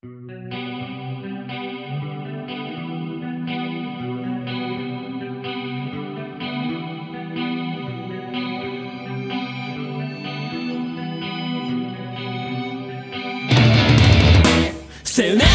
せ青年